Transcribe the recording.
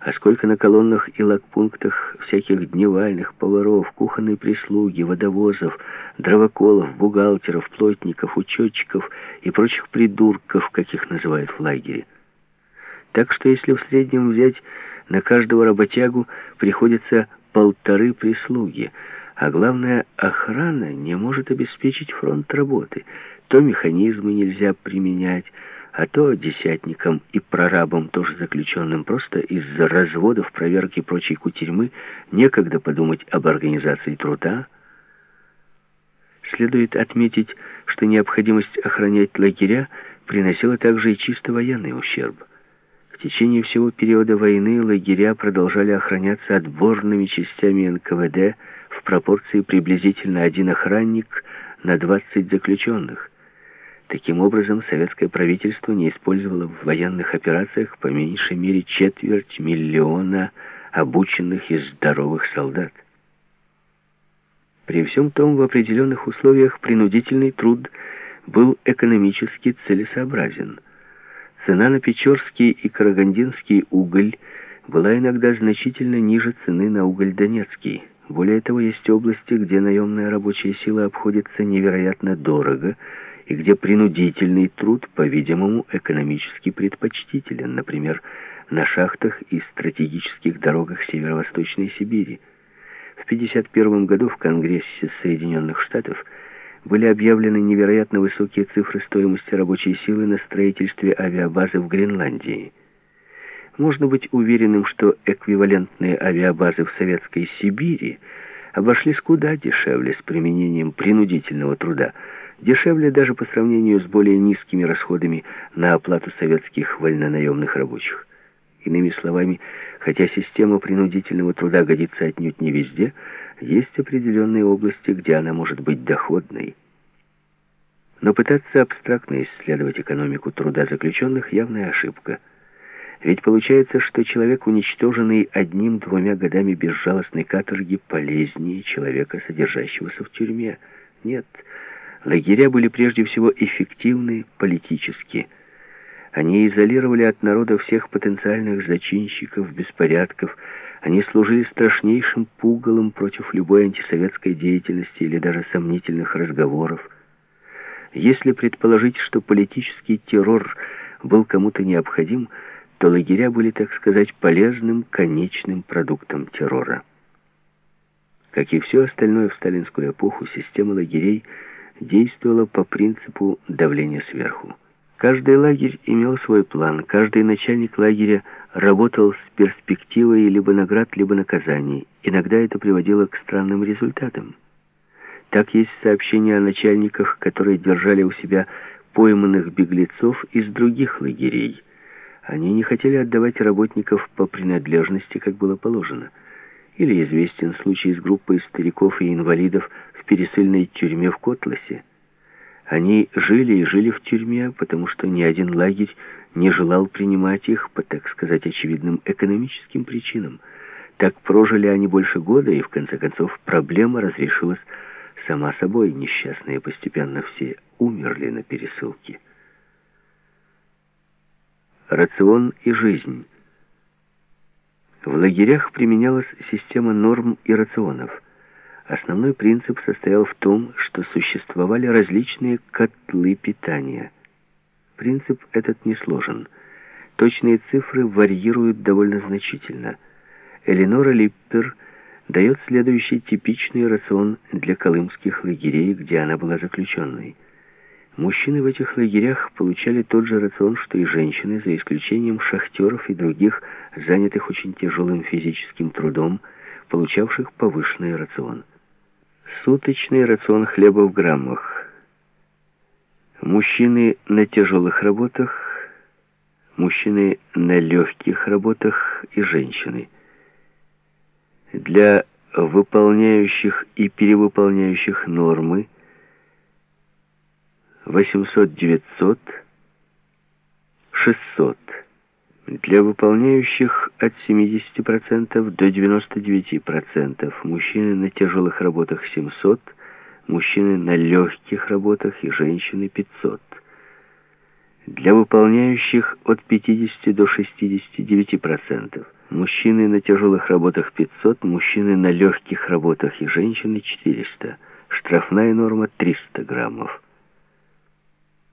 а сколько на колоннах и лагпунктах всяких дневальных, поваров, кухонной прислуги, водовозов, дровоколов, бухгалтеров, плотников, учетчиков и прочих придурков, как их называют в лагере. Так что если в среднем взять, на каждого работягу приходится полторы прислуги, а главное, охрана не может обеспечить фронт работы. То механизмы нельзя применять, а то десятникам и прорабам, тоже заключенным, просто из-за разводов, проверки прочей кутерьмы, некогда подумать об организации труда. Следует отметить, что необходимость охранять лагеря приносила также и чисто военный ущерб. В течение всего периода войны лагеря продолжали охраняться отборными частями НКВД в пропорции приблизительно один охранник на 20 заключенных. Таким образом, советское правительство не использовало в военных операциях по меньшей мере четверть миллиона обученных и здоровых солдат. При всем том, в определенных условиях принудительный труд был экономически целесообразен. Цена на Печорский и Карагандинский уголь была иногда значительно ниже цены на уголь донецкий. Более того, есть области, где наемная рабочая сила обходится невероятно дорого – и где принудительный труд, по-видимому, экономически предпочтителен, например, на шахтах и стратегических дорогах Северо-Восточной Сибири. В 1951 году в Конгрессе Соединенных Штатов были объявлены невероятно высокие цифры стоимости рабочей силы на строительстве авиабазы в Гренландии. Можно быть уверенным, что эквивалентные авиабазы в Советской Сибири обошлись куда дешевле с применением принудительного труда – Дешевле даже по сравнению с более низкими расходами на оплату советских вольнонаемных рабочих. Иными словами, хотя система принудительного труда годится отнюдь не везде, есть определенные области, где она может быть доходной. Но пытаться абстрактно исследовать экономику труда заключенных – явная ошибка. Ведь получается, что человек, уничтоженный одним-двумя годами безжалостной каторги, полезнее человека, содержащегося в тюрьме. Нет, Лагеря были прежде всего эффективны политически. Они изолировали от народа всех потенциальных зачинщиков, беспорядков. Они служили страшнейшим пугалом против любой антисоветской деятельности или даже сомнительных разговоров. Если предположить, что политический террор был кому-то необходим, то лагеря были, так сказать, полезным конечным продуктом террора. Как и все остальное в сталинскую эпоху, система лагерей – действовала по принципу давления сверху. Каждый лагерь имел свой план, каждый начальник лагеря работал с перспективой либо наград, либо наказаний. Иногда это приводило к странным результатам. Так есть сообщения о начальниках, которые держали у себя пойманных беглецов из других лагерей. Они не хотели отдавать работников по принадлежности, как было положено. Или известен случай с группой стариков и инвалидов в пересыльной тюрьме в Котласе. Они жили и жили в тюрьме, потому что ни один лагерь не желал принимать их по, так сказать, очевидным экономическим причинам. Так прожили они больше года, и в конце концов проблема разрешилась сама собой. Несчастные постепенно все умерли на пересылке. Рацион и жизнь. В лагерях применялась система норм и рационов. Основной принцип состоял в том, что существовали различные котлы питания. Принцип этот несложен. Точные цифры варьируют довольно значительно. Эленора Липпер дает следующий типичный рацион для колымских лагерей, где она была заключенной – Мужчины в этих лагерях получали тот же рацион, что и женщины, за исключением шахтеров и других, занятых очень тяжелым физическим трудом, получавших повышенный рацион. Суточный рацион хлеба в граммах. Мужчины на тяжелых работах, мужчины на легких работах и женщины. Для выполняющих и перевыполняющих нормы – 800-900, Для выполняющих от 70% до 99%. Мужчины на тяжелых работах 700, мужчины на легких работах и женщины 500. Для выполняющих от 50 до 69%. Мужчины на тяжелых работах 500, мужчины на легких работах и женщины 400. Штрафная норма 300 граммов.